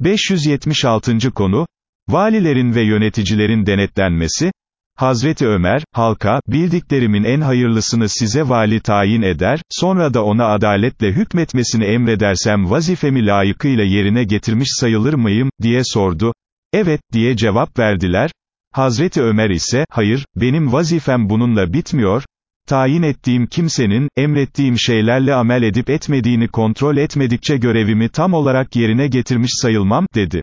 576. konu, Valilerin ve yöneticilerin denetlenmesi, Hazreti Ömer, halka, bildiklerimin en hayırlısını size vali tayin eder, sonra da ona adaletle hükmetmesini emredersem vazifemi layıkıyla yerine getirmiş sayılır mıyım, diye sordu. Evet, diye cevap verdiler. Hazreti Ömer ise, hayır, benim vazifem bununla bitmiyor, tayin ettiğim kimsenin, emrettiğim şeylerle amel edip etmediğini kontrol etmedikçe görevimi tam olarak yerine getirmiş sayılmam, dedi.